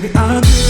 baby, I'll do